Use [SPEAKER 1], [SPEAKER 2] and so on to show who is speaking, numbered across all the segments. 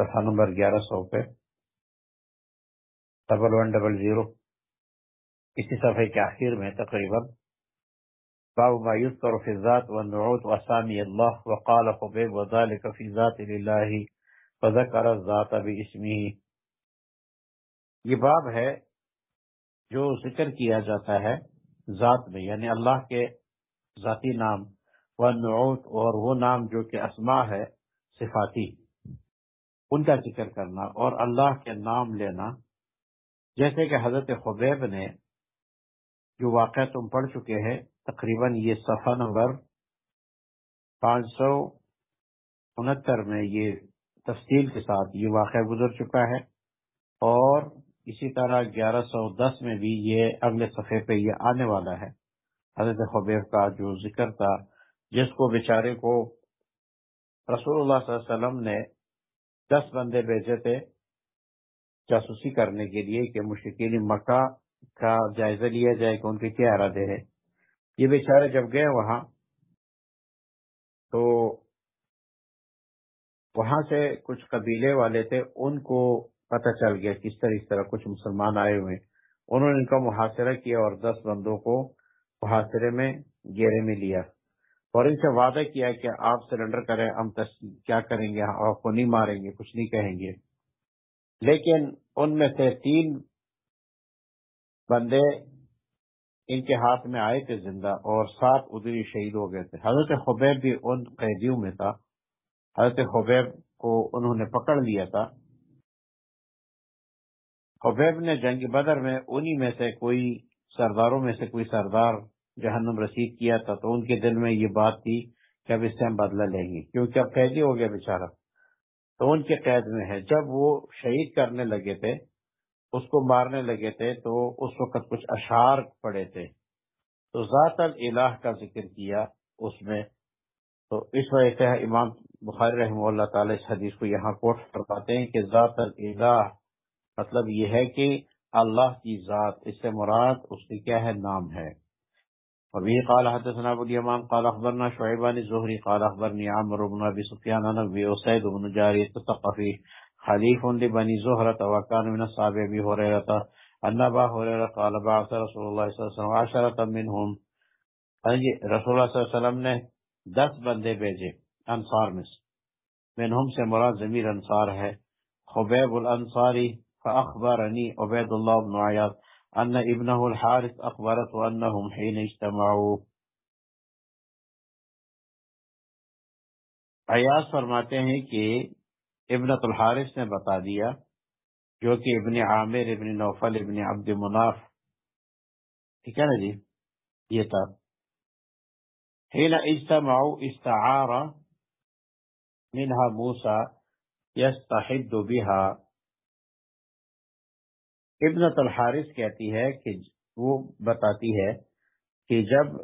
[SPEAKER 1] صفحہ نمبر گیارہ سو پہ۔ ڈبل ون ڈبل زیرو اسی صفحے کے آخر میں تقریباً۔ باب ما يذكر في الذات والنعوت واسامي الله وقال خبيب وذلك في ذات الله فذكر الذات باسمه یہ باب ہے جو ذکر کیا جاتا ہے ذات میں یعنی اللہ کے ذاتی نام۔ والنعوت اور وہ نام جو کہ اسماء ہے، صفاتی۔ ان کا ذکر کرنا اور اللہ کے نام لینا۔ جیسے کہ حضرت خبیب نے جو واقعہ تم پڑھ چکے ہیں، تقریباً یہ صفحہ نمبر پانچ سو انہتر میں یہ تفصیل کے ساتھ یہ واقعہ گزر چکا ہے۔ اور اسی طرح گیارہ سو دس میں بھی یہ اگلے صفحے پہ یہ آنے والا ہے۔ حضرت خبیب کا جو ذکر تھا، جس کو بیچارے کو رسول اللہ صلی اللہ علیہ وسلم نے دس بندے بھیجے تھے جاسوسی کرنے کے لیے کہ مشکل مکہ کا جائزہ لیا جائے کہ ان کے کیا ارادے ہیں۔ یہ بیچارے جب گئے وہاں تو وہاں سے کچھ قبیلے والے تھے، ان کو پتہ چل گیا کس طرح اس طرح کچھ مسلمان آئے ہوئے انہوں نے ان کا محاصرہ کیا اور دس بندوں کو محاصرے میں گیرے میں لیا۔ اور ان سے وعدہ کیا کہ آپ سرنڈر کریں، ہم کیا کریں گے؟ آپ کو نہیں ماریں گے، کچھ نہیں کہیں گے۔ لیکن ان میں سے تین بندے ان کے ہاتھ میں آئے تھے زندہ اور سات ادری شہید ہو گئے تھے۔ حضرت خبیب بھی ان قیدیوں میں تھا۔ حضرت خبیب کو انہوں نے پکڑ لیا تھا۔ خبیب نے جنگ بدر میں انہی میں سے کوئی سرداروں میں سے کوئی سردار جہنم رسید کیا تھا، تو ان کے دل میں یہ بات تھی کہ اب اس سے ہم بدلہ لیں گے، کیونکہ اب قیدی ہو گیا بیچارہ۔ تو ان کے قید میں ہے، جب وہ شہید کرنے لگے تھے، اس کو مارنے لگے تھے، تو اس وقت کچھ اشعار پڑے تھے۔ تو ذات الہ کا ذکر کیا اس میں۔ تو اس وجہ سے امام بخاری رحمہ اللہ تعالی اس حدیث کو یہاں کوٹ کرواتے ہیں کہ ذات الہ مطلب یہ ہے کہ اللہ کی ذات، اس سے مراد اس کی کیا ہے؟ نام ہے۔ وبه قال حدثنا ابو اليمان، قال اخبرنا شعيب بن الزهري قال اخبرني عمرو بن ابي سفيان عن ابي اسيد بن جاري الثقفي خليف لبني زهرة وكان من اصحاب ابي هريرة ان ابا هريرة قال بعث رسول الله صلى الله عليه وسلم عشرة منهم ہاں جی، رسول اللہ صلی اللہ علیہ وسلم نے دس بندے بھیجے، انصار میں سے۔ منہم سے مراد ضمیر انصار ہے۔ خبیب الانصاری، فاخبرنی عبید اللہ بن عیاض۔ أن ابنه الحارث اخبرت أنهم حين اجتمعوا. عیاض فرماتے ہیں کہ ابنت الحارث نے بتا دیا جو کہ ابن عامر ابن نوفل ابن عبد مناف ٹھیک ہے نا جی؟ یہ تھا۔ حين اجتمعوا استعار منها موسى يستحد بها۔ ابنت الحارث کہتی ہے کہ وہ بتاتی ہے کہ جب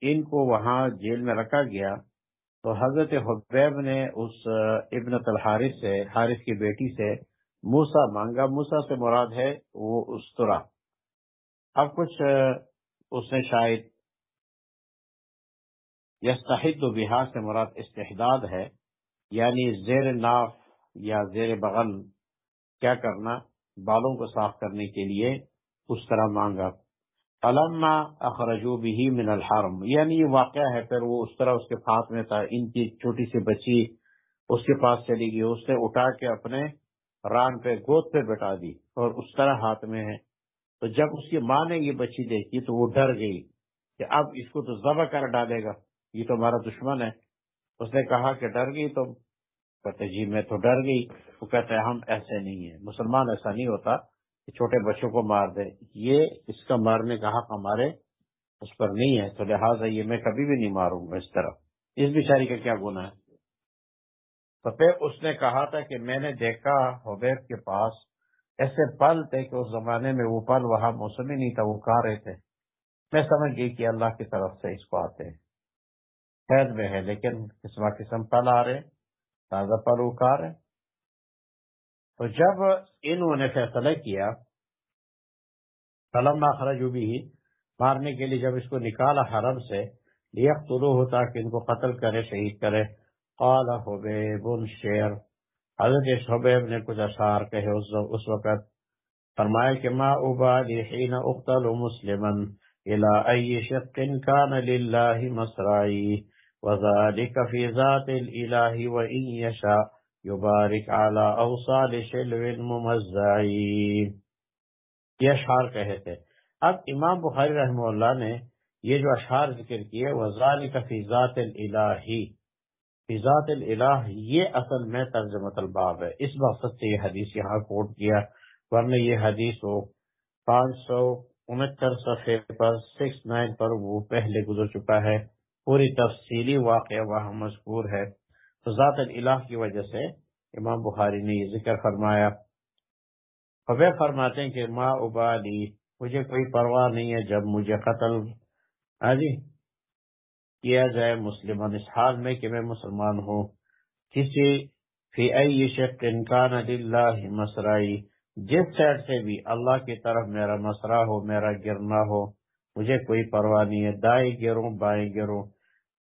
[SPEAKER 1] ان کو وہاں جیل میں رکھا گیا تو حضرت حبیب نے اس ابنت الحارث سے، حارث کی بیٹی سے موسا مانگا۔ موسا سے مراد ہے وہ استرا۔ اب کچھ اس نے شاید یستحد و بہار سے مراد استحداد ہے یعنی زیر ناف یا زیر بغل۔ کیا کرنا؟ بالوں کو صاف کرنے کے لیے اس طرح مانگا۔ علما اخرجو بھی من الحرم یعنی یہ واقعہ ہے، پھر وہ اس طرح اس کے پاس میں تھا، ان کی چھوٹی سی بچی اس کے پاس چلی گئی، اس نے اٹھا کے اپنے ران پہ گود پہ بٹا دی اور اس طرح ہاتھ میں ہے۔ تو جب اس کی ماں نے یہ بچی دیکھی تو وہ ڈر گئی کہ اب اس کو تو ذبح کر ڈالے گا، یہ تو ہمارا دشمن ہے۔ اس نے کہا کہ ڈر گئی تو کہتے جی میں تو ڈر گئی۔ وہ کہتے ہیں ہم ایسے نہیں ہیں۔ مسلمان ایسا نہیں ہوتا کہ چھوٹے بچوں کو مار دے۔ یہ اس کا مارنے کا حق ہمارے اس پر نہیں ہے۔ تو لہٰذا یہ میں کبھی بھی نہیں ماروں گا اس طرح۔ اس بیچاری کا کیا گناہ ہے؟ تو پھر اس نے کہا تھا کہ میں نے دیکھا حبیب کے پاس ایسے پل تھے کہ اس زمانے میں وہ پل وہاں موسم ہی نہیں تھا، وہ کھا رہے تھے۔ میں سمجھ گئی کہ اللہ کی طرف سے اس کو آتے ہیں۔ خیر میں ہے، لیکن قسم قسم پل آ رہے تازہ پروکار ہے۔ تو جب انہوں نے فیصلہ کیا قلم خرج بھی مارنے کے لیے جب اس کو نکالا حرم سے لیک طلوع ہوتا کہ ان کو قتل کرے، شہید کرے، قال حبیب شیر حضرت شعبیب نے کچھ اشعار کہے اس وقت فرمایا کہ ما ابالی حین اقتل مسلما الى ای شق کان للہ مسرائی۔ وذلك في ذات الالہ وان یشاء یبارک علی اوصال شلو ممزعی یہ اشعار کہے تھے۔ اب امام بخاری رحمہ اللہ نے یہ جو اشعار ذکر کیے، وذلك في ذات الالہی ذات الہ یہ اصل میں ترجمت الباب ہے۔ اس مقصد سے یہ حدیث یہاں کوٹ کیا، ورنہ یہ حدیث ہو پانچ سو انہتر صفحے پر، سکس نائن پر وہ پہلے گزر چکا ہے۔ پوری تفصیلی واقعہ وہاں مذکور ہے۔ تو ذات الہ کی وجہ سے امام بخاری نے یہ ذکر فرمایا۔ وہ فرماتے ہیں کہ ما ابالی، مجھے کوئی پرواہ نہیں ہے جب مجھے قتل۔ ہاں جی کیا جائے مسلم اس حال میں کہ میں مسلمان ہوں؟ کسی فی ای شک انکان للہ مسرائی، جس سائڈ سے بھی اللہ کی طرف میرا مسرا ہو، میرا گرنا ہو، مجھے کوئی پرواہ نہیں ہے۔ دائیں گروں، بائیں گروں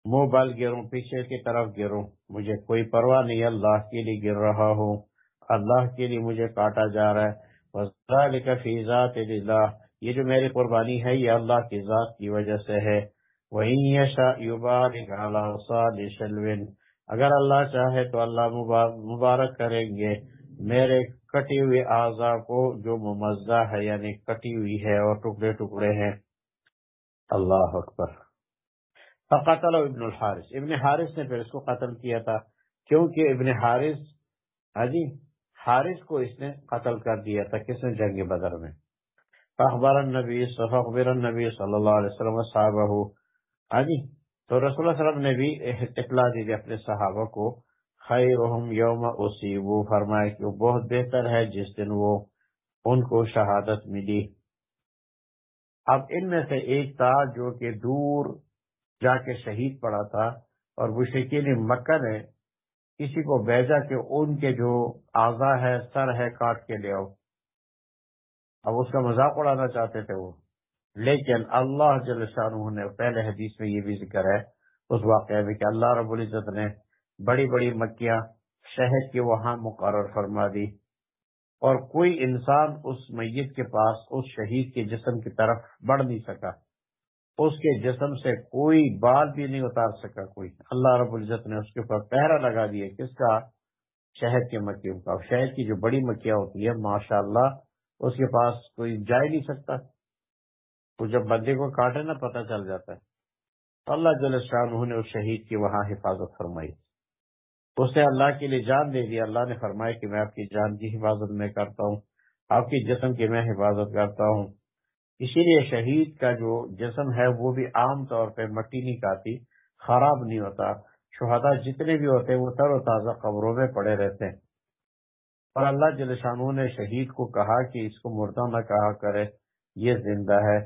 [SPEAKER 1] منہ بل گروں، پیچھے کی طرف گروں۔ مجھے کوئی پرواہ نہیں، اللہ کے لیے گر رہا ہوں۔ اللہ کے لیے مجھے کاٹا جا رہا ہے۔ فی ذات اللہ یہ جو میری قربانی ہے، یہ اللہ کی ذات کی وجہ سے ہے۔ اگر اللہ چاہے تو اللہ مبارک کریں گے۔ میرے کٹی ہوئی اعضا کو جو ممزہ ہے یعنی کٹی ہوئی ہے اور ٹکڑے ٹکڑے ہیں۔ اللہ اکبر۔ فقتل ابن الحارث۔ ابن حارث نے پھر اس کو قتل کیا تھا، کیونکہ ابن حارث ہاں جی، حارث کو اس نے قتل کر دیا تھا کس نے جنگ بدر میں؟ فاخبر النبی فاخبر النبی صلی اللہ علیہ وسلم صحابہ۔ ہاں جی، تو رسول اللہ علیہ وسلم نے بھی اطلاع دی اپنے صحابہ کو، خیرہم یوم اصیبو فرمائے کہ وہ بہت بہتر ہے جس دن وہ ان کو شہادت ملی۔ اب ان میں سے ایک تھا جو کہ دور جا کے شہید پڑا تھا اور مشرقین مکہ نے کسی کو بیجا کہ ان کے جو اعضا ہے، سر ہے، کاٹ کے لے آؤ۔ اب اس کا مذاق اڑانا چاہتے تھے وہ۔ لیکن اللہ جل شاہ نے، پہلے حدیث میں یہ بھی ذکر ہے، اس واقعہ میں کہ اللہ رب العزت نے بڑی بڑی مکیاں، شہد کے وہاں مقرر فرما دی۔ اور کوئی انسان اس میت کے پاس، اس شہید کے جسم کی طرف بڑھ نہیں سکا۔ اس کے جسم سے کوئی بال بھی نہیں اتار سکا کوئی۔ اللہ رب العزت نے اس کے اوپر پہرا لگا دیا کس کا شہد کے مکیوں کا شہد کی جو بڑی مکیاں ہوتی ہے ماشاء اللہ اس کے پاس کوئی جا ہی نہیں سکتا۔ وہ جب بندے کو کاٹے نا، پتہ چل جاتا ہے۔ تو اللہ جل شاہ نے اس شہید کی وہاں حفاظت فرمائی۔ اس نے اللہ کے لیے جان دے دی۔ اللہ نے فرمایا کہ میں آپ کی جان کی حفاظت میں کرتا ہوں۔ آپ کی جسم کی میں حفاظت کرتا ہوں۔ اسی لیے شہید کا جو جسم ہے وہ بھی عام طور پہ مٹی نہیں کھاتی، خراب نہیں ہوتا۔ شہدا جتنے بھی ہوتے ہیں وہ تر و تازہ قبروں میں پڑے رہتے ہیں۔ اور اللہ جل نے شہید کو کہا کہ اس کو مردہ نہ کہا کرے، یہ زندہ ہے۔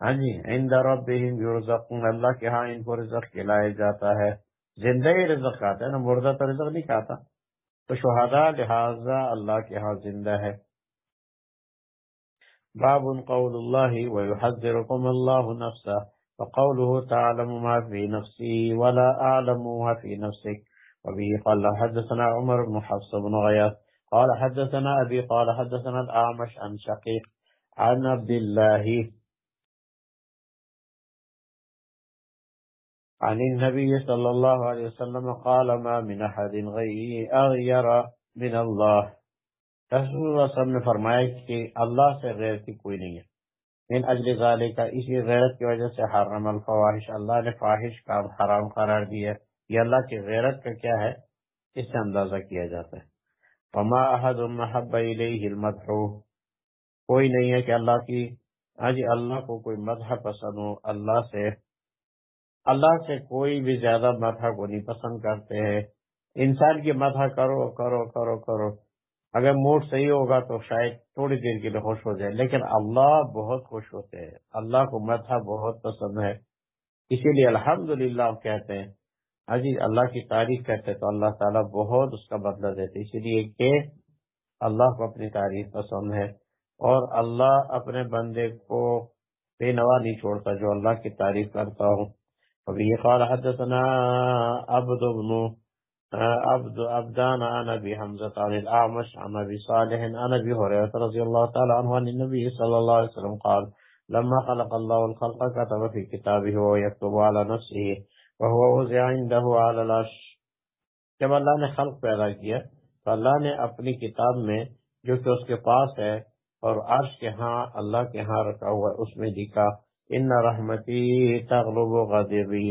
[SPEAKER 1] ہاں جی عند ربهم یرزقون، اللہ کے ہاں ان کو رزق کھلایا جاتا ہے۔ زندہ ہی رزق کھاتا ہے نا مردہ تو رزق نہیں کھاتا۔ تو شہداء لہذا اللہ کے ہاں زندہ ہے۔ باب قول اللہ ويحذركم اللہ نفسه وقوله تعلم ما في نفسي ولا أعلم ما في نفسك. وبه قال حدثنا عمر بن حفص بن غياث قال حدثنا أبي قال حدثنا الأعمش عن شقيق عن عبد الله عن النبي صلى الله عليه وسلم قال ما من أحد اغیر من اللہ رسول اللہ صلی اللہ علیہ وسلم نے فرمایا کہ اللہ سے غیر کی کوئی نہیں ہے۔ ان اجل ذالک کا اسی غیرت کی وجہ سے حرم الفواحش، اللہ نے فاحش کا، حرام قرار دیا یہ اللہ کی غیرت کا کیا ہے؟ اس سے اندازہ کیا جاتا ہے۔ فما احد محب الیہ المدح، کوئی نہیں ہے کہ اللہ کی آج اللہ کو کوئی مدح پسند ہو۔ اللہ سے اللہ سے کوئی بھی زیادہ مدح کو نہیں پسند کرتے ہیں۔ انسان کی مدح کرو کرو کرو کرو۔ اگر موڈ صحیح ہوگا تو شاید تھوڑی دیر کے لیے خوش ہو جائے۔ لیکن اللہ بہت خوش ہوتے ہیں۔ اللہ کو مدح بہت پسند ہے۔ اسی لیے الحمد للہ کہتے ہیں حجی اللہ کی تعریف کرتے تو اللہ تعالیٰ بہت اس کا بدلہ دیتے۔ اسی لیے کہ اللہ کو اپنی تعریف پسند ہے اور اللہ اپنے بندے کو بے نوا نہیں چھوڑتا جو اللہ کی تعریف کرتا ہوں وبه قال حدثنا عبد بن عبد عبدان عن ابي حمزه عن الاعمش عن ابي صالح عن ابي هريره رضي الله تعالى عنه عن النبي صلى الله عليه وسلم قال، لما خلق الله الخلق كتب في كتابه وهو يكتب على نفسه وهو وزع عنده على العرش. جب اللہ نے خلق پیدا کیا تو اللہ نے اپنی کتاب میں جو کہ اس کے پاس ہے اور عرش کے ہاں اللہ کے ہاں رکھا ہوا ہے، اس میں لکھا، ان رحمتی تغلب غضبی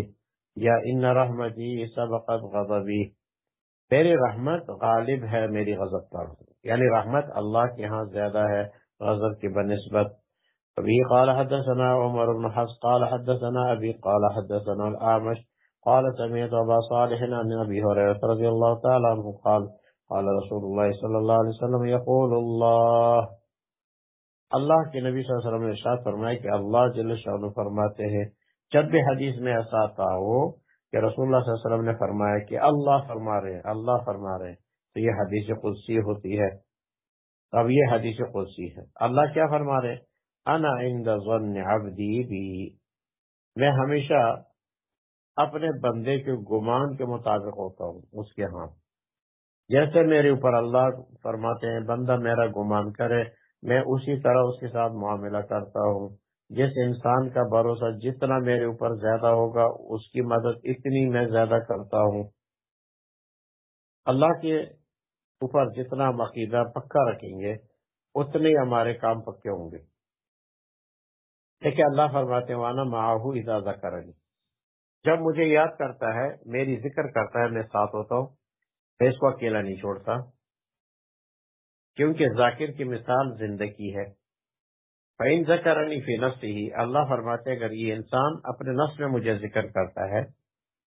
[SPEAKER 1] یا ان رحمتی سبقت غضبی میری رحمت غالب ہے میری غضب پر۔ یعنی رحمت اللہ کے ہاں زیادہ ہے غضب کی بنسبت۔ ابھی قال حدثنا عمر بن حفص، قال حدثنا ابي قال حدثنا الاعمش، قال سمعت ابا صالح عن ابي هريره رضي الله تعالى عنه قال قال رسول الله صلى الله عليه وسلم يقول الله اللہ کے نبی صلی اللہ علیہ وسلم نے ارشاد فرمایا کہ اللہ جل شانہ فرماتے ہیں، جب بھی حدیث میں ایسا آتا ہو کہ رسول اللہ صلی اللہ علیہ وسلم نے فرمایا کہ اللہ فرما رہے ہیں، اللہ فرما رہے ہیں۔ تو یہ حدیث قدسی ہوتی ہے۔ اب یہ حدیث قدسی ہے۔ اللہ کیا فرما رہے انا عند ظن عبدی بھی میں ہمیشہ اپنے بندے کے گمان کے مطابق ہوتا ہوں، اس کے ہاں۔ جیسے میرے اوپر اللہ فرماتے ہیں، بندہ میرا گمان کرے، میں اسی طرح اس کے ساتھ معاملہ کرتا ہوں۔ جس انسان کا بھروسہ جتنا میرے اوپر زیادہ ہوگا، اس کی مدد اتنی میں زیادہ کرتا ہوں۔ اللہ کے اوپر جتنا عقیدہ پکا رکھیں گے، اتنے ہمارے کام پکے ہوں گے۔ دیکھیں، اللہ فرماتے وانا معاہو اجازہ کرنی جب مجھے یاد کرتا ہے، میری ذکر کرتا ہے، میں ساتھ ہوتا ہوں، میں اس کو اکیلا نہیں چھوڑتا۔ کیونکہ ذاکر کی مثال زندگی ہے۔ فین ذکرنی فی نفس ہی اللہ فرماتے اگر یہ انسان اپنے نفس میں مجھے ذکر کرتا ہے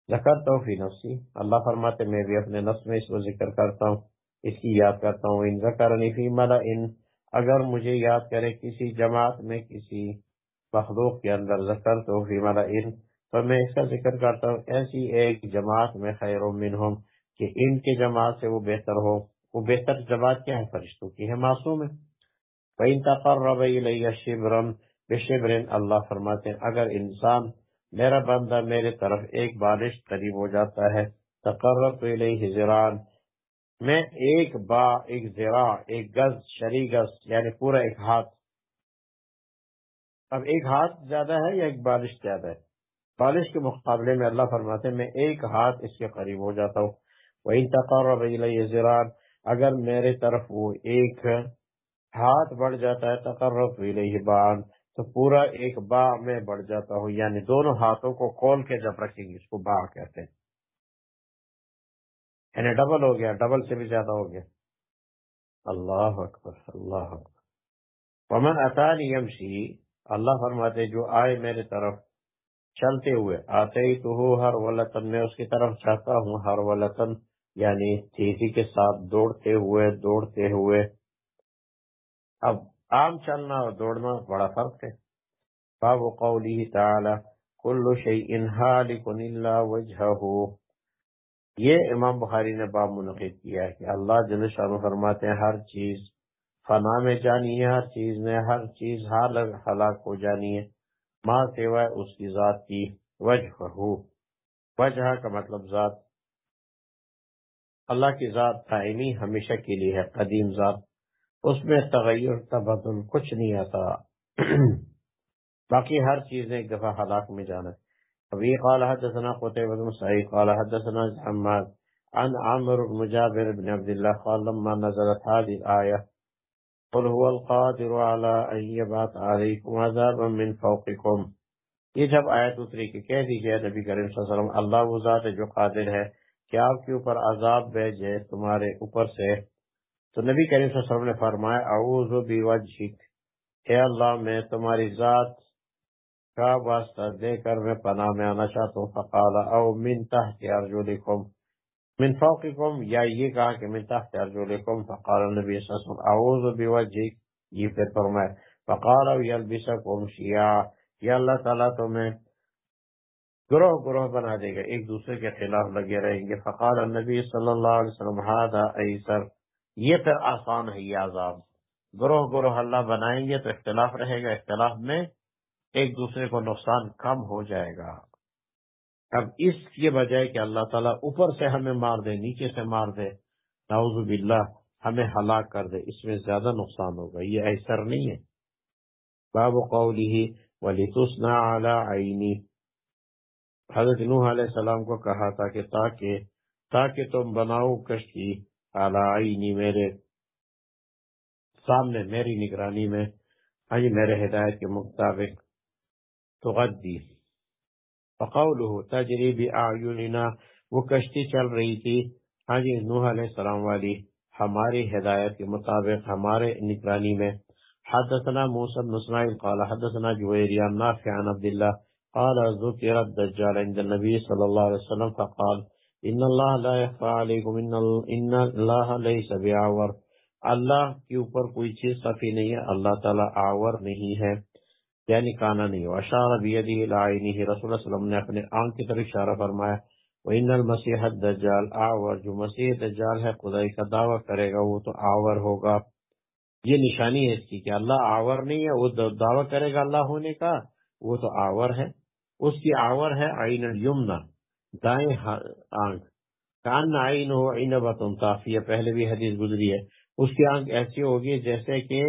[SPEAKER 1] ذکر تو فی نفسی، اللہ فرماتے میں بھی اپنے نفس میں اس کو ذکر کرتا ہوں، اس کی یاد کرتا ہوں، ان ذکرنی فی ملا ان اگر مجھے یاد کرے کسی جماعت میں کسی مخلوق کے اندر ذکر تو فی ملا ان تو میں اس کا ذکر کرتا ہوں، ایسی ایک جماعت میں خیر منہم، کہ ان کے جماعت سے وہ بہتر ہو، وہ بہتر جماعت کیا ہے فرشتوں کی ہے معصوم ہے۔ فَإِن تَقَرَّبَ إِلَيَّ شِبْرًا بِشِبْرٍ اللہ فرماتے ہیں، اگر انسان، میرا بندہ میرے طرف ایک بارش قریب ہو جاتا ہے تقرب الیہ زران میں ایک با، ایک زرا ایک گز، شری گز یعنی پورا ایک ہاتھ۔ اب ایک ہاتھ زیادہ ہے یا ایک بارش زیادہ ہے؟ بارش کے مقابلے میں اللہ فرماتے ہیں، میں ایک ہاتھ اس کے قریب ہو جاتا ہوں۔ وہی تقرب الیہ زران اگر میرے طرف وہ ایک ہاتھ بڑھ جاتا ہے، تقرب الیہ بان، تو پورا ایک با میں بڑھ جاتا ہوں یعنی دونوں ہاتھوں کو کھول کے جب رکھیں گے، اس کو با کہتے ہیں۔ یعنی ڈبل ہو گیا، ڈبل سے بھی زیادہ ہو گیا۔ اللہ اکبر اللہ اکبر۔ ومن اتانی یمشی، اللہ فرماتے جو آئے میرے طرف چلتے ہوئے آتے ہی تو ہو ہر ولطن میں اس کی طرف چاہتا ہوں ہر ولطن یعنی تیزی کے ساتھ دوڑتے ہوئے دوڑتے ہوئے اب عام چلنا اور دوڑنا بڑا فرق ہے۔ باب قولی تعالی، کل شیء حالک الا وجهه یہ امام بخاری نے باب منعقد کیا ہے کہ اللہ جل شانہ فرماتے ہیں، ہر چیز فنا میں جانی ہے، ہر چیز میں، ہر چیز حال ہلاک ہو جانی ہے۔ ماں سوائے اس کی ذات کی وجہ وجہ کا مطلب ذات، اللہ کی ذات دائمی ہمیشہ کے لیے ہے، قدیم ذات۔ اس میں تغیر تبدل کچھ نہیں آتا۔ باقی ہر چیز ایک دفعہ ہلاک میں جانا۔ ابھی قال حدثنا قتيبة بن سعيد، قال حدثنا حماد عن عمرو بن جابر بن عبد الله قال لما نزلت هذه الآية، قل هو القادر على أن يبعث عليكم عذابا من فوقكم۔ یہ جب آیت اتری کہ کہہ دیجیے نبی کریم صلی اللہ علیہ وسلم، اللہ وہ ذات ہے جو قادر ہے کہ آپ کے اوپر عذاب بھیجے تمہارے اوپر سے۔ تو نبی کریم صلی اللہ علیہ وسلم نے فرمایا، اعوذ بوجہک۔ اے اللہ، میں تمہاری ذات کا واسطہ دے کر میں پناہ میں آنا چاہتا ہوں۔ فقال، او من تحت ارجلکم۔ من فوقکم، یا یہ کہا کہ من تحت ارجلکم۔ فقال نبی صلی اللہ علیہ وسلم، اعوذ بوجہک۔ یہ پھر فرمائے فقال او یلبسکم شیعہ۔ یا اللہ تعالیٰ تمہیں گروہ گروہ بنا دے گا۔ ایک دوسرے کے خلاف لگے رہیں گے۔ فقال النبی صلی اللہ علیہ وسلم هذا ایسر۔ یہ پھر آسان ہے یہ عذاب۔ گروہ گروہ اللہ بنائیں گے تو اختلاف رہے گا، اختلاف میں ایک دوسرے کو نقصان کم ہو جائے گا۔ اب اس کے بجائے کہ اللہ تعالیٰ اوپر سے ہمیں مار دے، نیچے سے مار دے، نعوذ باللہ ہمیں ہلاک کر دے، اس میں زیادہ نقصان ہوگا۔ یہ ایسر نہیں ہے۔ باب قولی ولی علی عینی حضرت نوح علیہ السلام کو کہا تھا کہ تاکہ تاکہ تم بناؤ کشتی علی عینی میرے، سامنے میری نگرانی میں ہاں میرے ہدایت کے مطابق تو غدی فقوله تجریبی اعیننا وہ کشتی چل رہی تھی۔ ہاں جی نوح علیہ السلام والی، ہماری ہدایت کے مطابق، ہمارے نگرانی میں۔ حدثنا موسى بن اسماعيل قال، حدثنا جويري نافع عن عبد الله قال ذكر الدجال عند النبي صلى الله عليه وسلم، فقال ان الله لا يخفى عليكم ان ان الله ليس بعور۔ اللہ کے اوپر کوئی چیز خفی نہیں ہے، اللہ تعالی آور نہیں ہے یعنی کانا نہیں۔ ہو اشار بیدی العینی رسول اللہ علیہ وسلم نے اپنے آنکھ کی طرف اشارہ فرمایا، وَإِنَّ الْمَسِيحَ الدَّجَّالِ آور جو مسیح دجال ہے، خدائی کا دعویٰ کرے گا، وہ تو آور ہوگا۔ یہ نشانی ہے اس کی کہ اللہ آور نہیں ہے، وہ دعویٰ کرے گا اللہ ہونے کا، وہ تو آور ہے۔ اس کی آور ہے عین الیمنا دائیں آنکھ۔ کان عین ہو، عین بطن۔ تافیہ پہلے بھی حدیث گزری ہے۔ اس کی آنکھ ایسی ہوگی جیسے کہ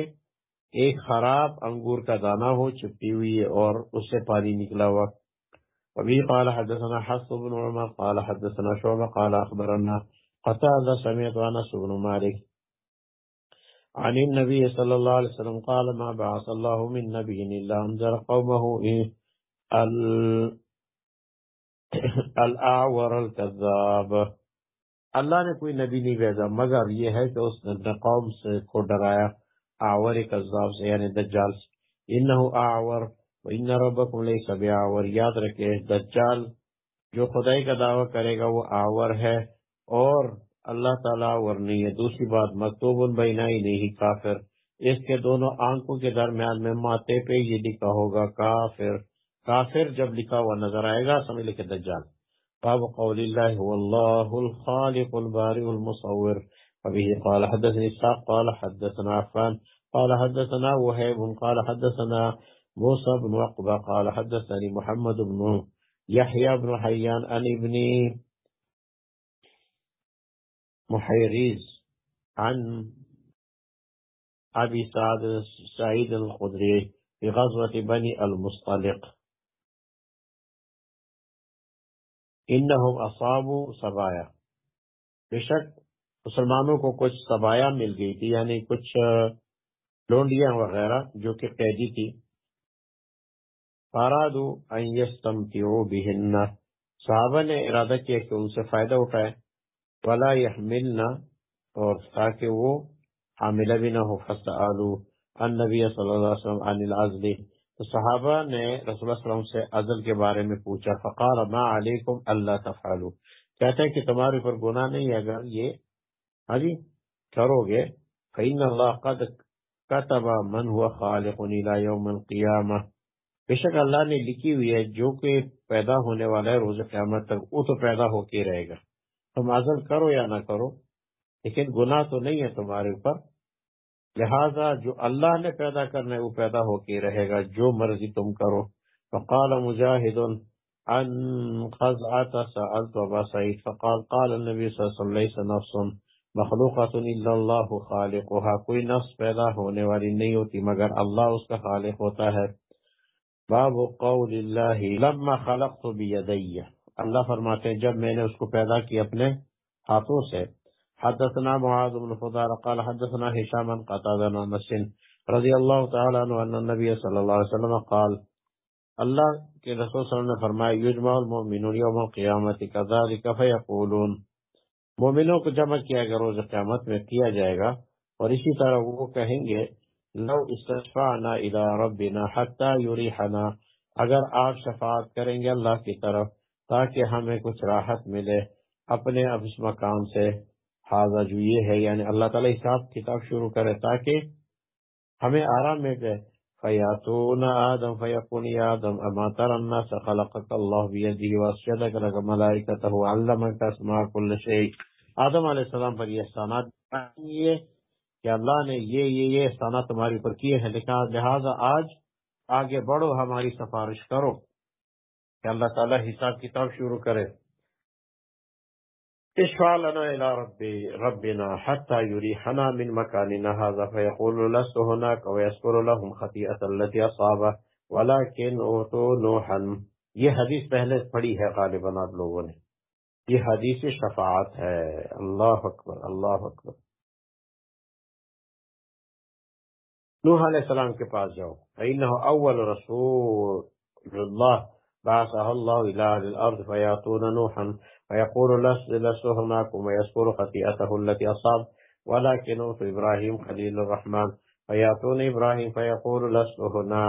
[SPEAKER 1] ایک خراب انگور کا دانہ ہو چپٹی ہوئی ہے اور اس سے پانی نکلا ہوا۔ وبه قال حدثنا حفص بن عمر، قال حدثنا شعبة قال أخبرنا قتادة سمعت أنس بن مالك عن النبي صلى الله عليه وسلم قال ما بعث الله من نبي إلا أنذر قومه الأعور الكذاب۔ اللہ نے کوئی نبی نہیں بھیجا، مگر یہ ہے کہ اس نے قوم سے کو ڈرایا، آور کذاب سے یعنی دجال سے۔ انہو آور ان ربکم لیس بیاور یاد رکھے دجال جو خدائی کا دعویٰ کرے گا وہ آور ہے، اور اللہ تعالیٰ آور نہیں ہے۔ دوسری بات مکتوب بینائی نہیں کافر۔ اس کے دونوں آنکھوں کے درمیان میں ماتے پہ یہ لکھا ہوگا، کافر۔ کافر جب لکھا ہوا نظر آئے گا سمجھ لکھے دجال باب قول اللہ واللہ الخالق البارئ المصور. فبه قال حدثنا إسحاق قال حدثنا عفان قال حدثنا وهيب قال حدثنا موسى بن عقبة قال حدثني محمد بن يحيى بن حيان عن ابن محيريز عن أبي سعد سعيد الخدري في غزوة بني المصطلق. انہم اصابوا سبایا۔ بے شک مسلمانوں کو کچھ سبایا مل گئی تھی یعنی کچھ لونڈیاں وغیرہ جو کہ قیدی تھی۔ فارادو ان یستمتعو بہن۔ صحابہ نے ارادہ کیا کہ ان سے فائدہ اٹھائے ولا یحملنا، اور تاکہ وہ حاملہ بھی نہ ہو۔ فسألو النبی صلی اللہ علیہ وسلم عن العزل۔ تو صحابہ نے رسول اللہ علیہ وسلم سے عزل کے بارے میں پوچھا، فقال ما علیکم اللہ تفعلو کہتے ہیں کہ تمہارے پر گناہ نہیں اگر یہ ہاں جی کرو گے۔ فإن اللہ قد كتب من هو خالق الى يوم القیامہ بے شک اللہ نے لکھی ہوئی ہے، جو کہ پیدا ہونے والا ہے روز قیامت تک، وہ تو پیدا ہو کے رہے گا۔ تم عزل کرو یا نہ کرو، لیکن گناہ تو نہیں ہے تمہارے اوپر۔ لہذا جو اللہ نے پیدا کرنا ہے وہ پیدا ہو کے رہے گا، جو مرضی تم کرو۔ فقال مجاہد ان قزعت سألت ابا سعید، فقال، قال النبی صلی اللہ علیہ وسلم، لیس نفس مخلوقات الا اللہ خالقها کوئی نفس پیدا ہونے والی نہیں ہوتی مگر اللہ اس کا خالق ہوتا ہے۔ باب قول اللہ، لما خلقت بیدی۔ اللہ فرماتے ہیں، جب میں نے اس کو پیدا کی اپنے ہاتھوں سے حدثنا معاذ بن فضال قال حدثنا هشام قتادہ بن مسن رضی اللہ تعالی عنہ ان النبي صلی اللہ علیہ وسلم قال اللہ کے رسول صلی اللہ علیہ وسلم نے فرمایا، یجمع المؤمنون یوم القیامت كذلك فیقولون مومنوں کو جمع کیا گیا، روز قیامت میں کیا جائے گا، اور اسی طرح وہ کہیں گے، لو استشفعنا الى ربنا حتى يريحنا اگر آپ شفاعت کریں گے اللہ کی طرف تاکہ ہمیں کچھ راحت ملے اپنے اب اس مقام سے۔ حاضر جو یہ ہے یعنی اللہ تعالیٰ حساب کتاب شروع کرے تاکہ ہمیں آرام مل جائے۔ فیاتون آدم فیقون آدم اما تر الناس خلقك اللہ بیدی واسجدک لک ملائکتہ علمک اسماء کل شیء آدم علیہ السلام پر یہ احسانات یہ کہ اللہ نے یہ یہ یہ احسانات تمہاری پر کیے ہیں۔ لہٰذا آج آگے بڑھو، ہماری سفارش کرو کہ اللہ تعالیٰ حساب کتاب شروع کرے۔ اشفع لنا إلى ربي ربنا حتى يريحنا من مكاننا هذا فيقول لست هناك ويذكر لهم خطيئة التي أصابه ولكن اوتو نوحا. یہ حدیث پہلے پڑھی ہے غالباً آپ لوگوں نے یہ حدیث شفاعت ہے اللہ اکبر اللہ اکبر نوح علیہ السلام کے پاس جاؤ فإنه اول رسول اللہ بعثه الله إلى الأرض فيأتون نوحا فيقول لست هناك ويذكر خطيئته التي أصاب. ولكن في إبراهيم خليل الرحمن. فيأتون إبراهيم فيقول لست هنا.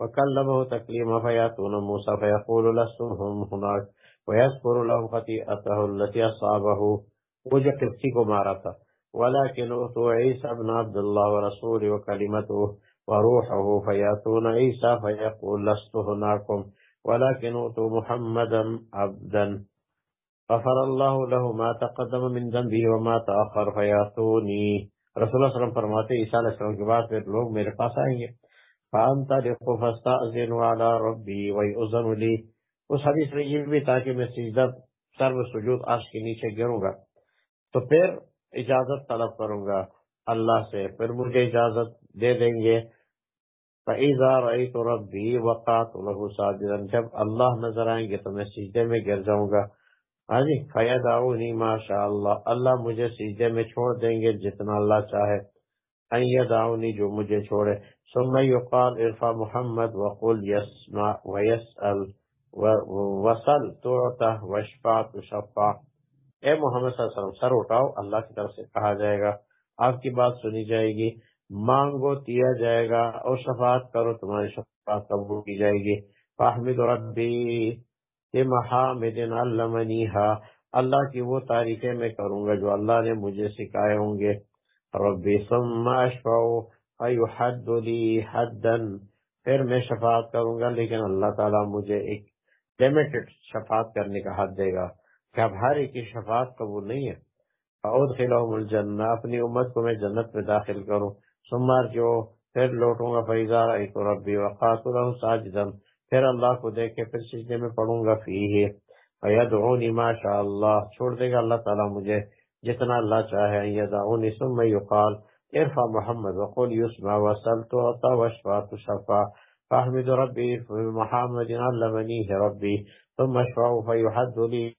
[SPEAKER 1] وكلمه تكليما. فيأتون موسى فيقول لستم هم هناك. ويذكر لهم خطيئته التي أصابه. وجه قبطي کو مارا تھا۔ ولكن أتوا عيسى بن عبد الله ورسوله وكلمته وروحه فيأتون عيسى فيقول لست هناكم ولكن أتوا محمدا عبدا غفر الله له ما تقدم من ذنبه وما تأخر فيأتوني۔ رسول اللہ صلی اللہ علیہ وسلم فرماتے ہیں، عیسیٰ علیہ السلام کے بعد پھر لوگ میرے پاس آئیں گے۔ فَأَنْتَلِقُ فَاسْتَأْذِنُ عَلَى رَبِّي وَيُؤْذَنُ لِي۔ اس حدیث میں یہ بھی تاکہ میں سجدہ سر و سجود، عرش کے نیچے گروں گا۔ تو پھر اجازت طلب کروں گا اللہ سے، پھر مجھے اجازت دے دیں گے۔ فَإِذَا رَأَيْتُ رَبِّي جب اللہ نظر آئیں گے تو میں سجدے میں گر جاؤں گا۔ ہاں جی فَيَدَعُونِي مَا شَاءَ اللَّهِ اللہ مجھے سجدے میں چھوڑ دیں گے جتنا اللہ چاہے۔ ان يدعوني، جو مجھے چھوڑے۔ ثم يقال، ارفع محمد وقل يسمع ويسأل وسل تو وشفا تو شفا اے محمد صلی اللہ علیہ وسلم، سر اٹھاؤ، اللہ کی طرف سے کہا جائے گا۔ آپ کی بات سنی جائے گی، مانگو، دیا جائے گا اور شفاعت کرو، تمہاری شفاعت قبول کی جائے گی۔ فاحمد ربی محمد علمنیہا، اللہ کی وہ تاریخیں میں کروں گا جو اللہ نے مجھے سکھائے ہوں گے۔ ربی ثم اشفعو فیحد لی حدا پھر میں شفاعت کروں گا، لیکن اللہ تعالیٰ مجھے ایک لمیٹڈ شفاعت کرنے کا حد دے گا۔ کہ اب ہر ایک کی شفاعت قبول نہیں ہے۔ اور خلاؤ الجنہ اپنی امت کو میں جنت میں داخل کروں۔ سمار جو پھر لوٹوں گا فیضار ایک ربی وقات ساجدن پھر اللہ کو دیکھ کے پھر سجدے میں پڑھوں گا فی ہے فیدعونی ما شاء اللہ چھوڑ دے گا اللہ تعالیٰ مجھے جتنا اللہ چاہے یدعونی ثم یقال ارفع محمد وقل یسمع وسلت وطا وشفات شفا، فاحمد ربي في محمد علمنيه ربي، ثم اشفعه فيحد لي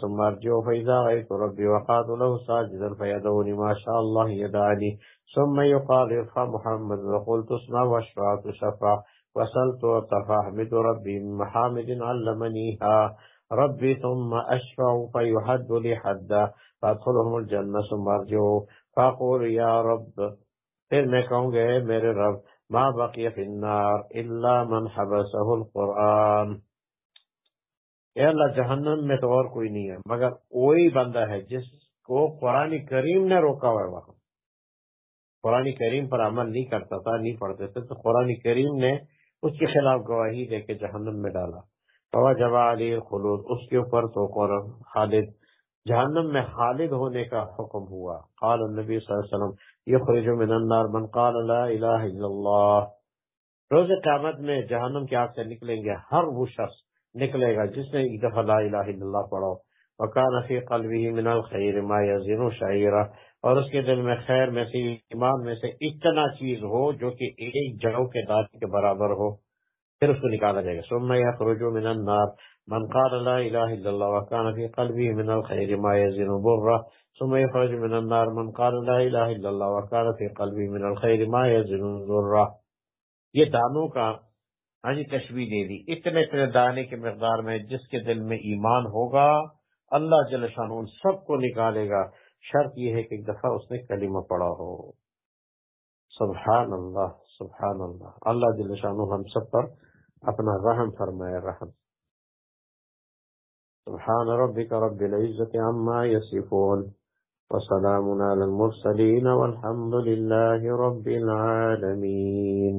[SPEAKER 1] ثم ارجعه فإذا رأيت ربي وقعت له ساجدا فيدعوني ما شاء الله يدعني ثم يقال ارفع محمد وقلت اسمع واشفعت شفع. وسلت فاحمد ربي من محامد علمنيها. ربي ثم أشفع فيحد لي حدا. فأدخلهم الجنة ثم أرجعه فأقول يا رب، پھر میں کہوں گے میرے رب، ما بقی فی النار الا من حبسہ القرآن. اے اللہ جہنم میں تو اور کوئی نہیں ہے، مگر وہی بندہ ہے جس کو قرآن کریم نے روکا ہوا ہے وہاں۔ قرآن کریم پر عمل نہیں کرتا تھا، نہیں پڑھتے تھے، تو قرآن کریم نے اس کے خلاف گواہی دے کے جہنم میں ڈالا۔ جب علی خلود اس کے اوپر تو خالد۔ جہنم میں خالد ہونے کا حکم ہوا۔ قال النبی صلی اللہ علیہ وسلم یخرج من النار من قال لا الہ الا اللہ۔ روز قیامت میں جہنم کی آگ سے نکلیں گے ہر وہ شخص نکلے گا، جس نے ایک دفعہ لا الہ الا اللہ پڑھو وکان فی قلبه من الخیر ما یزن شعیرہ اور اس کے دل میں خیر میں سے ایمان میں سے اتنا چیز ہو جو کہ ایک جگہ کے دانت کے برابر ہو۔ پھر اس کو نکالا جائے گا۔ ثم یخرج من النار۔ من قال لا إله إلا الله وكان في قلبه من الخير ما يزن برة ثم يخرج من النار۔ من قال لا إله إلا الله وكان في قلبه من الخير ما يزن ذرة یہ دانوں کا ہاں جی تشبیح دے دی۔ اتنے اتنے دانے کے مقدار میں جس کے دل میں ایمان ہوگا، اللہ جل شان ان سب کو نکالے گا۔ شرط یہ ہے کہ ایک دفعہ اس نے کلمہ پڑا ہو۔ سبحان اللہ سبحان اللہ۔ اللہ جلشان ہم سب پر اپنا رحم فرمائے، رحم۔ سبحان ربك رب العزة عما يصفون وسلام على المرسلين والحمد لله رب العالمين